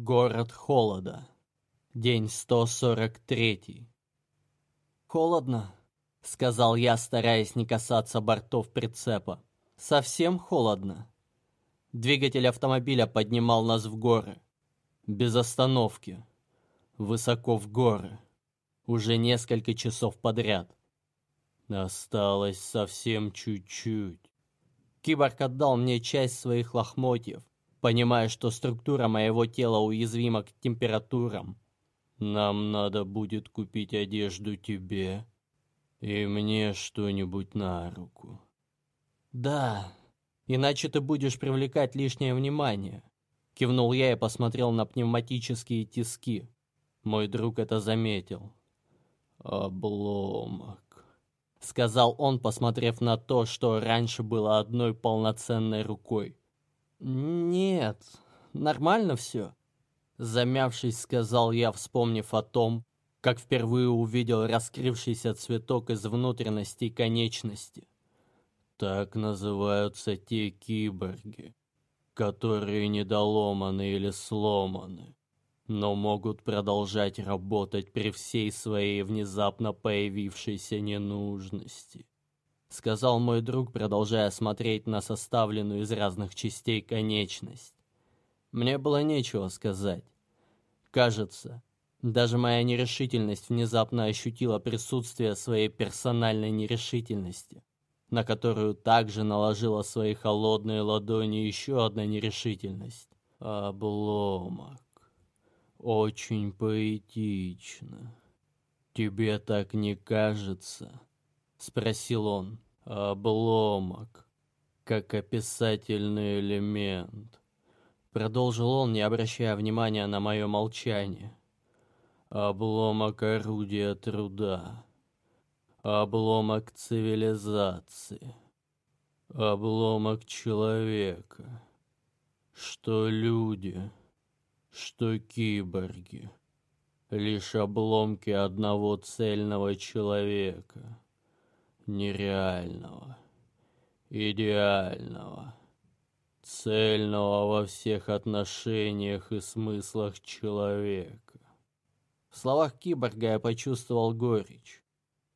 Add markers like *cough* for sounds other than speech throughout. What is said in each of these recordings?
Город холода. День 143. «Холодно», — сказал я, стараясь не касаться бортов прицепа. «Совсем холодно». Двигатель автомобиля поднимал нас в горы. Без остановки. Высоко в горы. Уже несколько часов подряд. Осталось совсем чуть-чуть. Киборг отдал мне часть своих лохмотьев, понимая, что структура моего тела уязвима к температурам. Нам надо будет купить одежду тебе и мне что-нибудь на руку. Да, иначе ты будешь привлекать лишнее внимание. Кивнул я и посмотрел на пневматические тиски. Мой друг это заметил. «Обломок», — сказал он, посмотрев на то, что раньше было одной полноценной рукой. «Нет, нормально все», — замявшись, сказал я, вспомнив о том, как впервые увидел раскрывшийся цветок из внутренности конечности. Так называются те киборги, которые недоломаны или сломаны, но могут продолжать работать при всей своей внезапно появившейся ненужности. Сказал мой друг, продолжая смотреть на составленную из разных частей конечность. Мне было нечего сказать. Кажется, даже моя нерешительность внезапно ощутила присутствие своей персональной нерешительности на которую также наложила свои холодные ладони еще одна нерешительность. Обломок. Очень поэтично. Тебе так не кажется? Спросил он. Обломок. Как описательный элемент. Продолжил он, не обращая внимания на мое молчание. Обломок орудия труда обломок цивилизации, обломок человека, что люди, что киборги, лишь обломки одного цельного человека, нереального, идеального, цельного во всех отношениях и смыслах человека. В словах киборга я почувствовал горечь.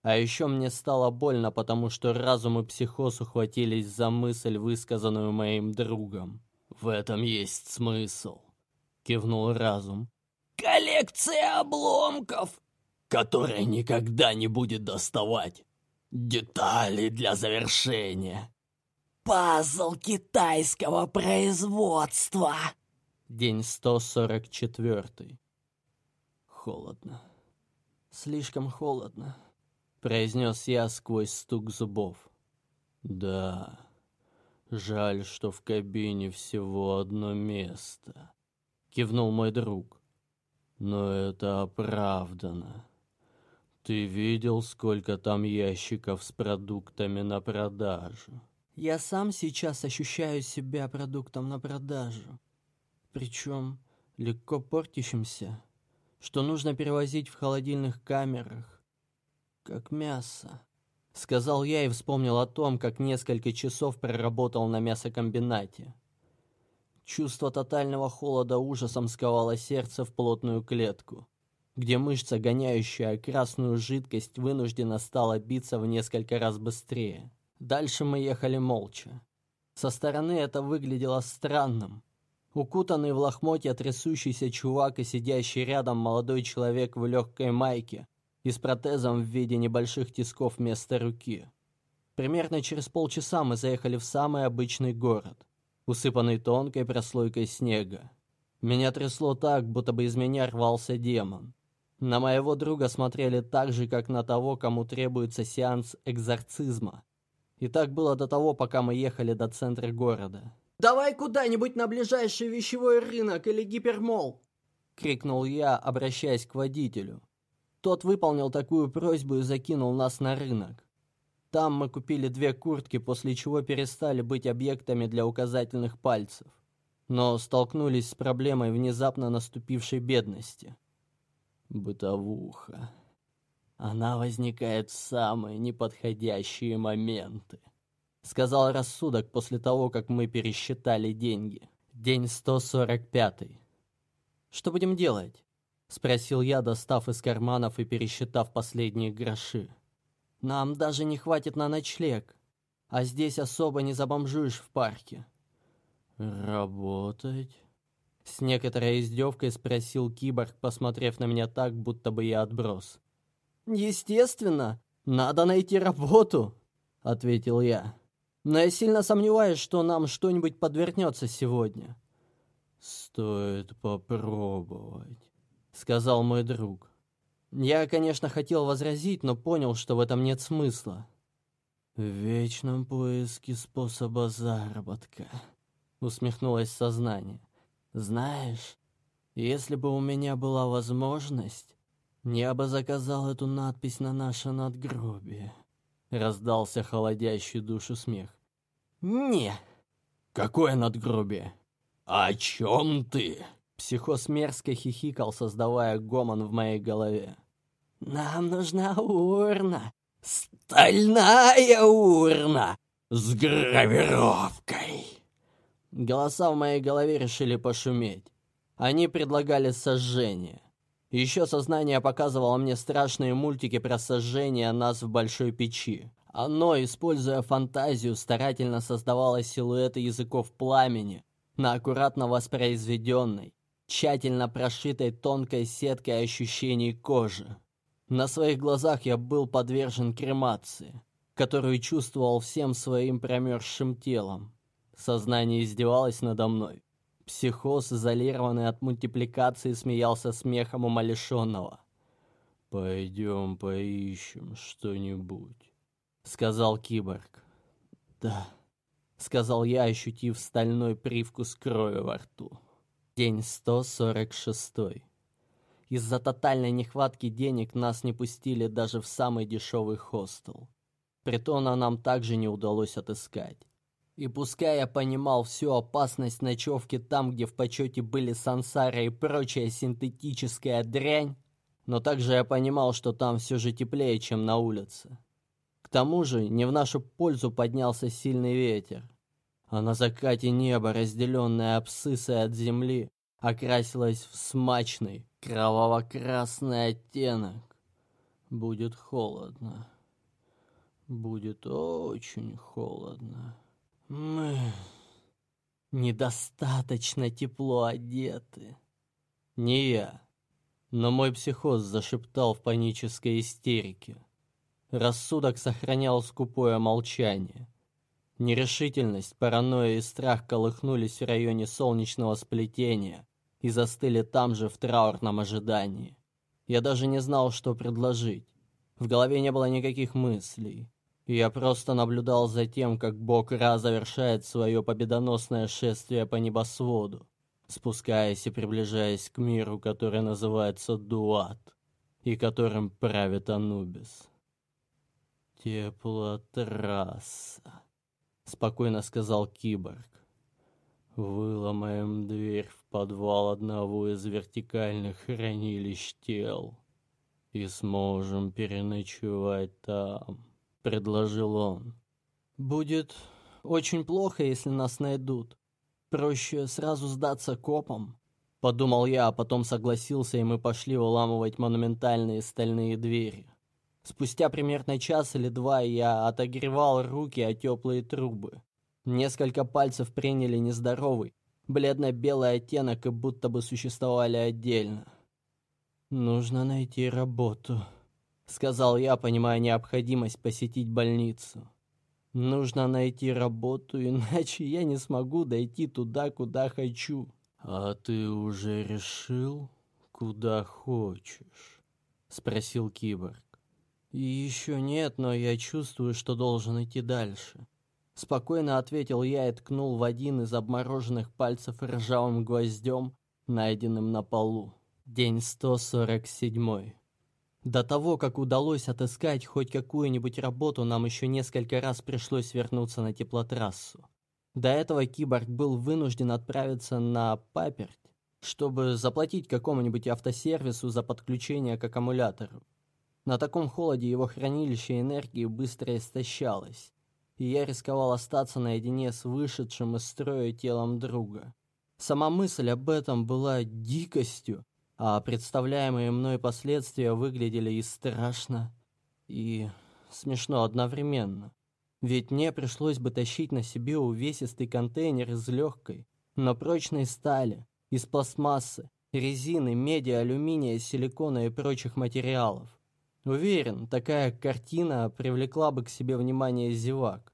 А еще мне стало больно, потому что разум и психоз ухватились за мысль, высказанную моим другом. «В этом есть смысл», — кивнул разум. «Коллекция обломков, которая никогда не будет доставать детали для завершения. Пазл китайского производства». День 144. Холодно. Слишком холодно произнес я сквозь стук зубов. Да, жаль, что в кабине всего одно место, кивнул мой друг. Но это оправдано. Ты видел, сколько там ящиков с продуктами на продажу? Я сам сейчас ощущаю себя продуктом на продажу. Причем легко портящимся, что нужно перевозить в холодильных камерах, как мясо», — сказал я и вспомнил о том, как несколько часов проработал на мясокомбинате. Чувство тотального холода ужасом сковало сердце в плотную клетку, где мышца, гоняющая красную жидкость, вынуждена стала биться в несколько раз быстрее. Дальше мы ехали молча. Со стороны это выглядело странным. Укутанный в лохмотья трясущийся чувак и сидящий рядом молодой человек в легкой майке и с протезом в виде небольших тисков вместо руки. Примерно через полчаса мы заехали в самый обычный город, усыпанный тонкой прослойкой снега. Меня трясло так, будто бы из меня рвался демон. На моего друга смотрели так же, как на того, кому требуется сеанс экзорцизма. И так было до того, пока мы ехали до центра города. «Давай куда-нибудь на ближайший вещевой рынок или гипермол!» — крикнул я, обращаясь к водителю. Тот выполнил такую просьбу и закинул нас на рынок. Там мы купили две куртки, после чего перестали быть объектами для указательных пальцев. Но столкнулись с проблемой внезапно наступившей бедности. Бытовуха. Она возникает в самые неподходящие моменты. Сказал рассудок после того, как мы пересчитали деньги. День 145. Что будем делать?» — спросил я, достав из карманов и пересчитав последние гроши. «Нам даже не хватит на ночлег, а здесь особо не забомжуешь в парке». «Работать?» С некоторой издевкой спросил киборг, посмотрев на меня так, будто бы я отброс. «Естественно, надо найти работу», — ответил я. «Но я сильно сомневаюсь, что нам что-нибудь подвернется сегодня». «Стоит попробовать», — сказал мой друг. Я, конечно, хотел возразить, но понял, что в этом нет смысла. «В вечном поиске способа заработка», — усмехнулось сознание. «Знаешь, если бы у меня была возможность, я бы заказал эту надпись на наше надгробие». Раздался холодящий душу смех. «Не». «Какое надгробие?» «О чем ты?» Психоз мерзко хихикал, создавая гомон в моей голове. «Нам нужна урна. Стальная урна. С гравировкой». Голоса в моей голове решили пошуметь. Они предлагали сожжение. Еще сознание показывало мне страшные мультики про сожжение нас в большой печи. Оно, используя фантазию, старательно создавало силуэты языков пламени на аккуратно воспроизведенной, тщательно прошитой тонкой сеткой ощущений кожи. На своих глазах я был подвержен кремации, которую чувствовал всем своим промерзшим телом. Сознание издевалось надо мной. Психоз, изолированный от мультипликации, смеялся смехом умалишенного. «Пойдем поищем что-нибудь», — сказал киборг. «Да», — сказал я, ощутив стальной привкус крови во рту. День 146. Из-за тотальной нехватки денег нас не пустили даже в самый дешевый хостел. Притона нам также не удалось отыскать. И пускай я понимал всю опасность ночевки там, где в почете были сансара и прочая синтетическая дрянь, но также я понимал, что там все же теплее, чем на улице. К тому же не в нашу пользу поднялся сильный ветер, а на закате небо, разделенное абсциссой от земли, окрасилось в смачный кроваво-красный оттенок. Будет холодно. Будет очень холодно. Мы недостаточно тепло одеты. Не я, но мой психоз зашептал в панической истерике. Рассудок сохранял скупое молчание. Нерешительность, паранойя и страх колыхнулись в районе солнечного сплетения и застыли там же в траурном ожидании. Я даже не знал, что предложить. В голове не было никаких мыслей. Я просто наблюдал за тем, как бог Ра завершает свое победоносное шествие по небосводу, спускаясь и приближаясь к миру, который называется Дуат, и которым правит Анубис. «Теплотрасса», — спокойно сказал киборг. «Выломаем дверь в подвал одного из вертикальных хранилищ тел и сможем переночевать там». — предложил он. «Будет очень плохо, если нас найдут. Проще сразу сдаться копам». Подумал я, а потом согласился, и мы пошли выламывать монументальные стальные двери. Спустя примерно час или два я отогревал руки о теплые трубы. Несколько пальцев приняли нездоровый, бледно-белый оттенок и будто бы существовали отдельно. «Нужно найти работу», сказал я, понимая необходимость посетить больницу. Нужно найти работу, *laughs* иначе я не смогу дойти туда, куда хочу. А ты уже решил, куда хочешь? спросил киборг. еще нет, но я чувствую, что должен идти дальше. Спокойно ответил я и ткнул в один из обмороженных пальцев ржавым гвоздем, найденным на полу. День 147. До того, как удалось отыскать хоть какую-нибудь работу, нам еще несколько раз пришлось вернуться на теплотрассу. До этого киборг был вынужден отправиться на паперть, чтобы заплатить какому-нибудь автосервису за подключение к аккумулятору. На таком холоде его хранилище энергии быстро истощалось, и я рисковал остаться наедине с вышедшим из строя телом друга. Сама мысль об этом была дикостью, а представляемые мной последствия выглядели и страшно, и смешно одновременно. Ведь мне пришлось бы тащить на себе увесистый контейнер из легкой, но прочной стали, из пластмассы, резины, меди, алюминия, силикона и прочих материалов. Уверен, такая картина привлекла бы к себе внимание зевак.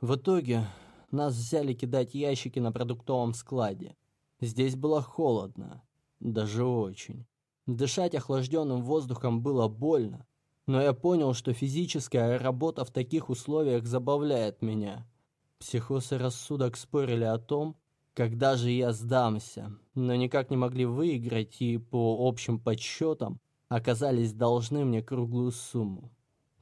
В итоге нас взяли кидать ящики на продуктовом складе. Здесь было холодно, даже очень. Дышать охлажденным воздухом было больно, но я понял, что физическая работа в таких условиях забавляет меня. Психоз и рассудок спорили о том, когда же я сдамся, но никак не могли выиграть и по общим подсчетам оказались должны мне круглую сумму.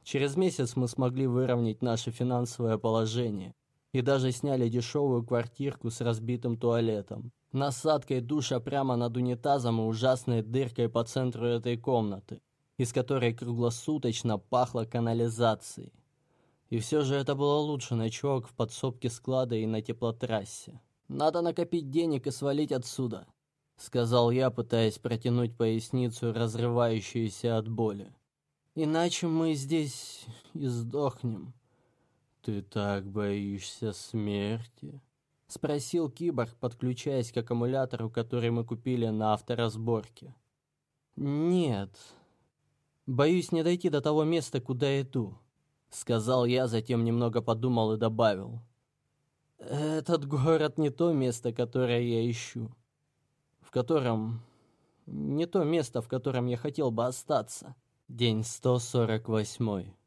Через месяц мы смогли выровнять наше финансовое положение и даже сняли дешевую квартирку с разбитым туалетом насадкой душа прямо над унитазом и ужасной дыркой по центру этой комнаты, из которой круглосуточно пахло канализацией. И все же это было лучше ночевок в подсобке склада и на теплотрассе. «Надо накопить денег и свалить отсюда», — сказал я, пытаясь протянуть поясницу, разрывающуюся от боли. «Иначе мы здесь и сдохнем». «Ты так боишься смерти?» Спросил киборг, подключаясь к аккумулятору, который мы купили на авторазборке. «Нет. Боюсь не дойти до того места, куда иду», — сказал я, затем немного подумал и добавил. «Этот город не то место, которое я ищу. В котором... Не то место, в котором я хотел бы остаться». День 148.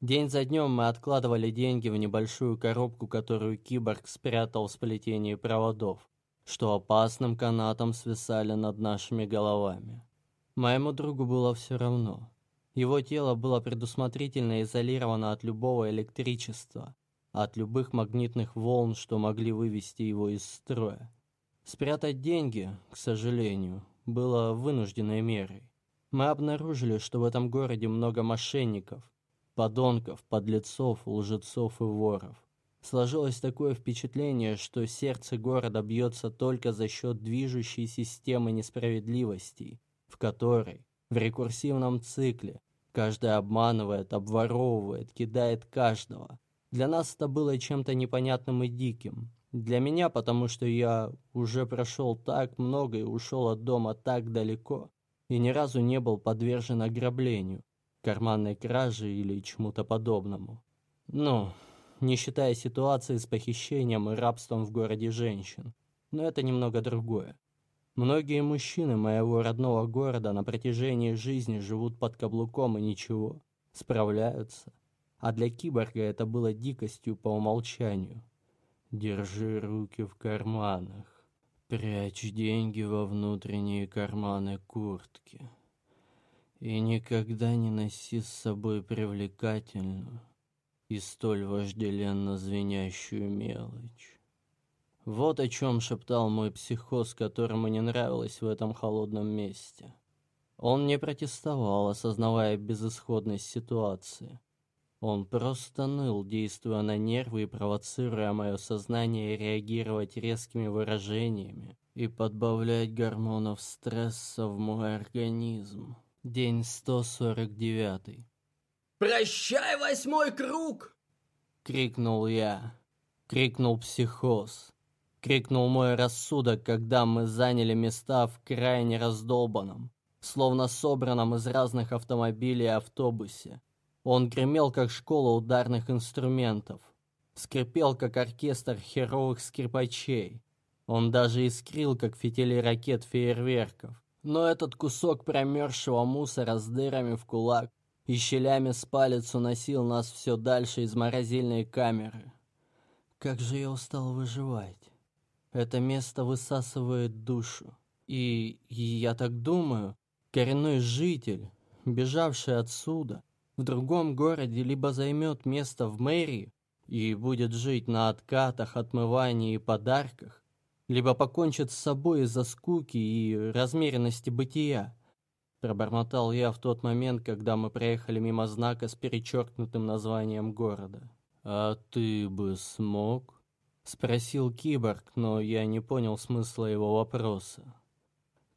День за днем мы откладывали деньги в небольшую коробку, которую киборг спрятал в сплетении проводов, что опасным канатом свисали над нашими головами. Моему другу было все равно. Его тело было предусмотрительно изолировано от любого электричества, от любых магнитных волн, что могли вывести его из строя. Спрятать деньги, к сожалению, было вынужденной мерой. Мы обнаружили, что в этом городе много мошенников, подонков, подлецов, лжецов и воров. Сложилось такое впечатление, что сердце города бьется только за счет движущей системы несправедливостей, в которой, в рекурсивном цикле, каждый обманывает, обворовывает, кидает каждого. Для нас это было чем-то непонятным и диким. Для меня, потому что я уже прошел так много и ушел от дома так далеко, и ни разу не был подвержен ограблению карманной краже или чему-то подобному. Ну, не считая ситуации с похищением и рабством в городе женщин. Но это немного другое. Многие мужчины моего родного города на протяжении жизни живут под каблуком и ничего, справляются. А для киборга это было дикостью по умолчанию. Держи руки в карманах. Прячь деньги во внутренние карманы куртки. И никогда не носи с собой привлекательную и столь вожделенно звенящую мелочь. Вот о чем шептал мой психоз, которому не нравилось в этом холодном месте. Он не протестовал, осознавая безысходность ситуации. Он просто ныл, действуя на нервы и провоцируя мое сознание реагировать резкими выражениями и подбавлять гормонов стресса в мой организм. День 149. «Прощай, восьмой круг!» Крикнул я. Крикнул психоз. Крикнул мой рассудок, когда мы заняли места в крайне раздолбанном, словно собранном из разных автомобилей автобусе. Он гремел, как школа ударных инструментов. Скрипел, как оркестр херовых скрипачей. Он даже искрил, как фитили ракет фейерверков. Но этот кусок промерзшего мусора с дырами в кулак и щелями с палец уносил нас все дальше из морозильной камеры. Как же я устал выживать. Это место высасывает душу. И, и я так думаю, коренной житель, бежавший отсюда, в другом городе либо займет место в мэрии и будет жить на откатах, отмывании и подарках, либо покончит с собой из-за скуки и размеренности бытия. Пробормотал я в тот момент, когда мы проехали мимо знака с перечеркнутым названием города. «А ты бы смог?» — Спросил киборг, но я не понял смысла его вопроса.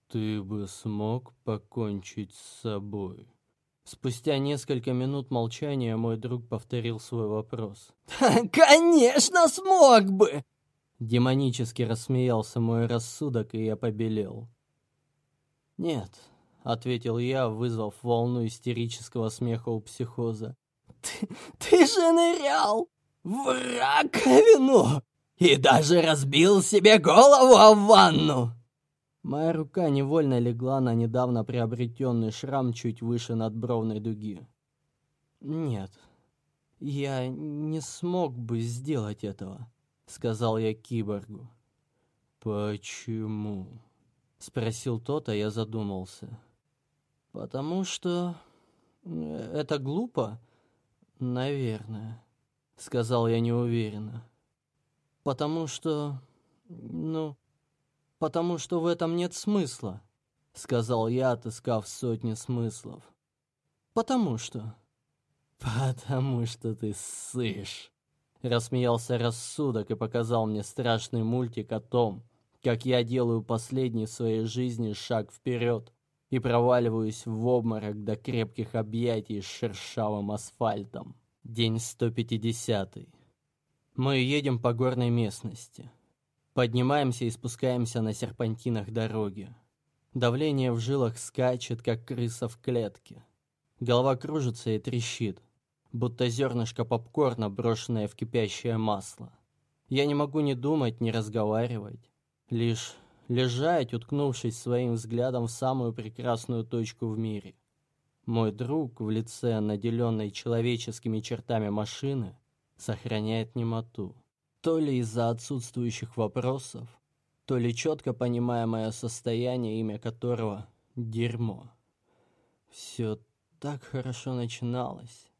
«Ты бы смог покончить с собой?» Спустя несколько минут молчания мой друг повторил свой вопрос. «Конечно смог бы!» Демонически рассмеялся мой рассудок, и я побелел. «Нет», — ответил я, вызвав волну истерического смеха у психоза. «Ты, ты же нырял в раковину и даже разбил себе голову о ванну!» Моя рука невольно легла на недавно приобретенный шрам чуть выше надбровной дуги. «Нет, я не смог бы сделать этого», — сказал я киборгу. «Почему?» — спросил тот, а я задумался. «Потому что э, это глупо, наверное», — сказал я неуверенно. «Потому что, ну, потому что в этом нет смысла», — сказал я, отыскав сотни смыслов. «Потому что...» «Потому что ты ссышь», — рассмеялся рассудок и показал мне страшный мультик о том, как я делаю последний в своей жизни шаг вперед и проваливаюсь в обморок до крепких объятий с шершавым асфальтом. День 150. Мы едем по горной местности. Поднимаемся и спускаемся на серпантинах дороги. Давление в жилах скачет, как крыса в клетке. Голова кружится и трещит, будто зернышко попкорна, брошенное в кипящее масло. Я не могу ни думать, ни разговаривать. Лишь лежать, уткнувшись своим взглядом в самую прекрасную точку в мире. Мой друг в лице, наделенной человеческими чертами машины, сохраняет немоту то ли из-за отсутствующих вопросов, то ли четко понимая мое состояние, имя которого — дерьмо. Все так хорошо начиналось.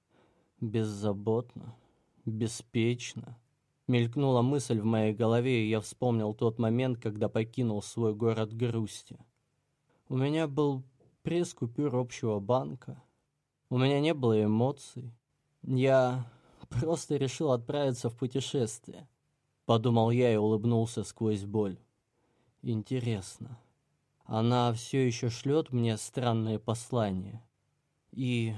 Беззаботно, беспечно. Мелькнула мысль в моей голове, и я вспомнил тот момент, когда покинул свой город грусти. У меня был пресс-купюр общего банка. У меня не было эмоций. Я просто решил отправиться в путешествие. Подумал я и улыбнулся сквозь боль. Интересно, она все еще шлет мне странные послания? И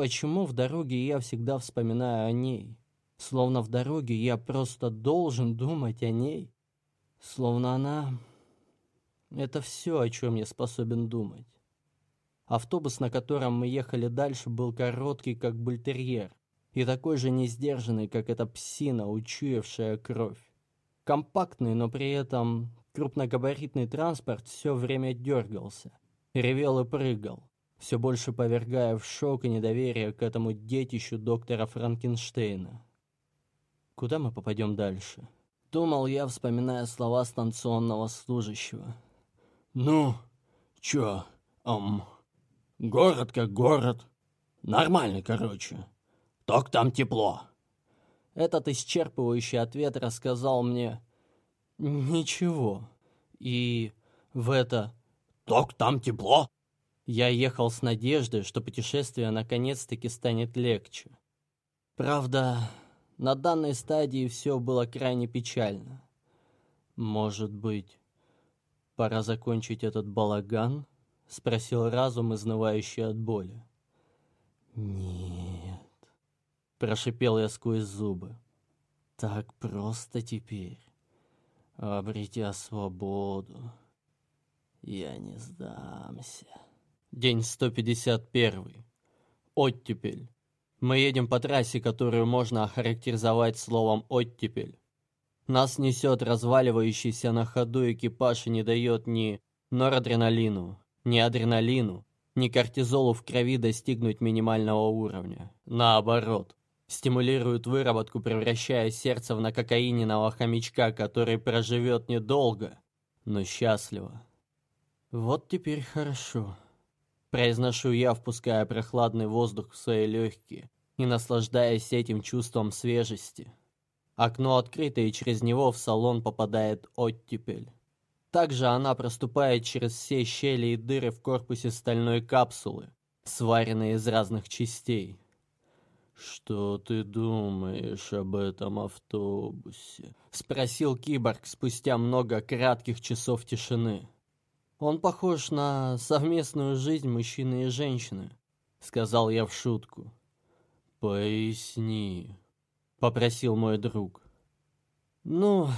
почему в дороге я всегда вспоминаю о ней? Словно в дороге я просто должен думать о ней? Словно она... Это все, о чем я способен думать. Автобус, на котором мы ехали дальше, был короткий, как бультерьер и такой же несдержанный, как эта псина, учуявшая кровь. Компактный, но при этом крупногабаритный транспорт все время дергался, ревел и прыгал, все больше повергая в шок и недоверие к этому детищу доктора Франкенштейна. Куда мы попадем дальше? Думал я, вспоминая слова станционного служащего. «Ну, чё, эм, город как город. Нормальный, короче. «Ток там тепло». Этот исчерпывающий ответ рассказал мне ничего. И в это «Ток там тепло?» Я ехал с надеждой, что путешествие наконец-таки станет легче. Правда, на данной стадии все было крайне печально. Может быть, пора закончить этот балаган? Спросил разум, изнывающий от боли. Нет. Прошипел я сквозь зубы. Так просто теперь. Обретя свободу. Я не сдамся. День 151. Оттепель. Мы едем по трассе, которую можно охарактеризовать словом «оттепель». Нас несет разваливающийся на ходу экипаж и не дает ни норадреналину, ни адреналину, ни кортизолу в крови достигнуть минимального уровня. Наоборот, стимулирует выработку, превращая сердце в накокаиненного хомячка, который проживет недолго, но счастливо. Вот теперь хорошо. Произношу я, впуская прохладный воздух в свои легкие и наслаждаясь этим чувством свежести. Окно открыто, и через него в салон попадает оттепель. Также она проступает через все щели и дыры в корпусе стальной капсулы, сваренной из разных частей. «Что ты думаешь об этом автобусе?» — спросил киборг спустя много кратких часов тишины. «Он похож на совместную жизнь мужчины и женщины», — сказал я в шутку. «Поясни», — попросил мой друг. «Ну,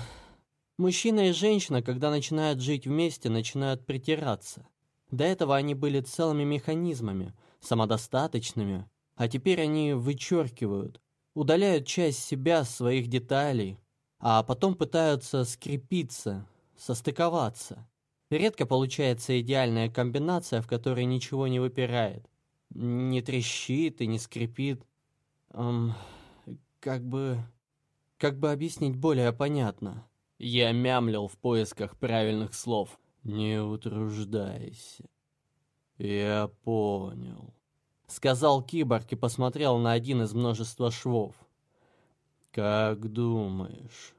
мужчина и женщина, когда начинают жить вместе, начинают притираться. До этого они были целыми механизмами, самодостаточными, а теперь они вычеркивают, удаляют часть себя, своих деталей, а потом пытаются скрепиться, состыковаться. Редко получается идеальная комбинация, в которой ничего не выпирает, не трещит и не скрипит. Эм, как бы... как бы объяснить более понятно. Я мямлил в поисках правильных слов. «Не утруждайся. Я понял» сказал киборг и посмотрел на один из множества швов. «Как думаешь,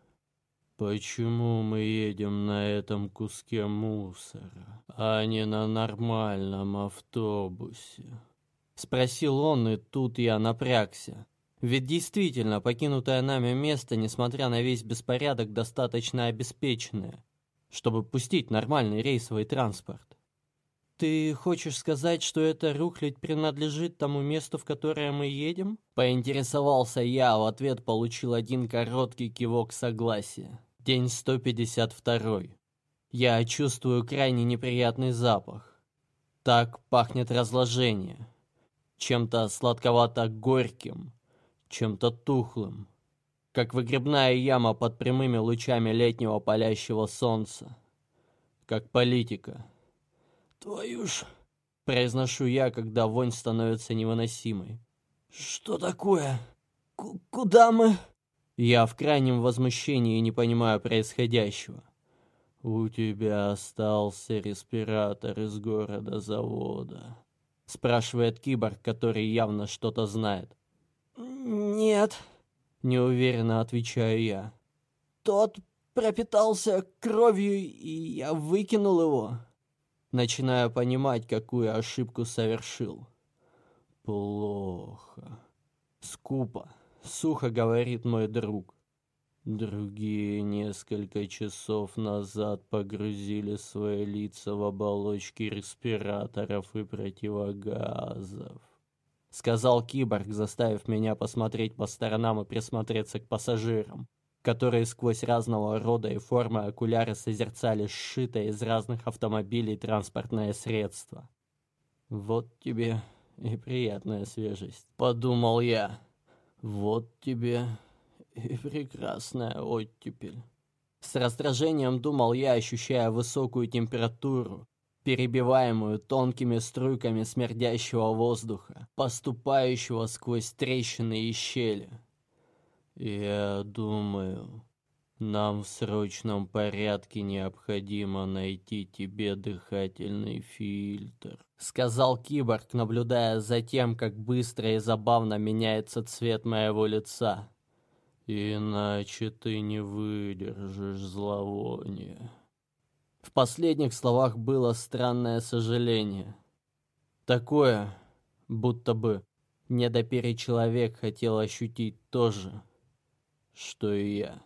почему мы едем на этом куске мусора, а не на нормальном автобусе?» Спросил он, и тут я напрягся. Ведь действительно, покинутое нами место, несмотря на весь беспорядок, достаточно обеспеченное, чтобы пустить нормальный рейсовый транспорт. «Ты хочешь сказать, что эта рухлядь принадлежит тому месту, в которое мы едем?» Поинтересовался я, в ответ получил один короткий кивок согласия. День 152. Я чувствую крайне неприятный запах. Так пахнет разложение. Чем-то сладковато-горьким, чем-то тухлым. Как выгребная яма под прямыми лучами летнего палящего солнца. Как политика. «Твою ж...» — произношу я, когда вонь становится невыносимой. «Что такое? К куда мы?» Я в крайнем возмущении не понимаю происходящего. «У тебя остался респиратор из города-завода», — спрашивает киборг, который явно что-то знает. «Нет», — неуверенно отвечаю я. «Тот пропитался кровью, и я выкинул его» начинаю понимать, какую ошибку совершил. Плохо. Скупо, сухо говорит мой друг. Другие несколько часов назад погрузили свои лица в оболочки респираторов и противогазов. Сказал киборг, заставив меня посмотреть по сторонам и присмотреться к пассажирам которые сквозь разного рода и формы окуляры созерцали сшитое из разных автомобилей транспортное средство. «Вот тебе и приятная свежесть», — подумал я. «Вот тебе и прекрасная оттепель». С раздражением думал я, ощущая высокую температуру, перебиваемую тонкими струйками смердящего воздуха, поступающего сквозь трещины и щели. «Я думаю, нам в срочном порядке необходимо найти тебе дыхательный фильтр», — сказал киборг, наблюдая за тем, как быстро и забавно меняется цвет моего лица. «Иначе ты не выдержишь зловония». В последних словах было странное сожаление. Такое, будто бы недоперечеловек хотел ощутить тоже что и я.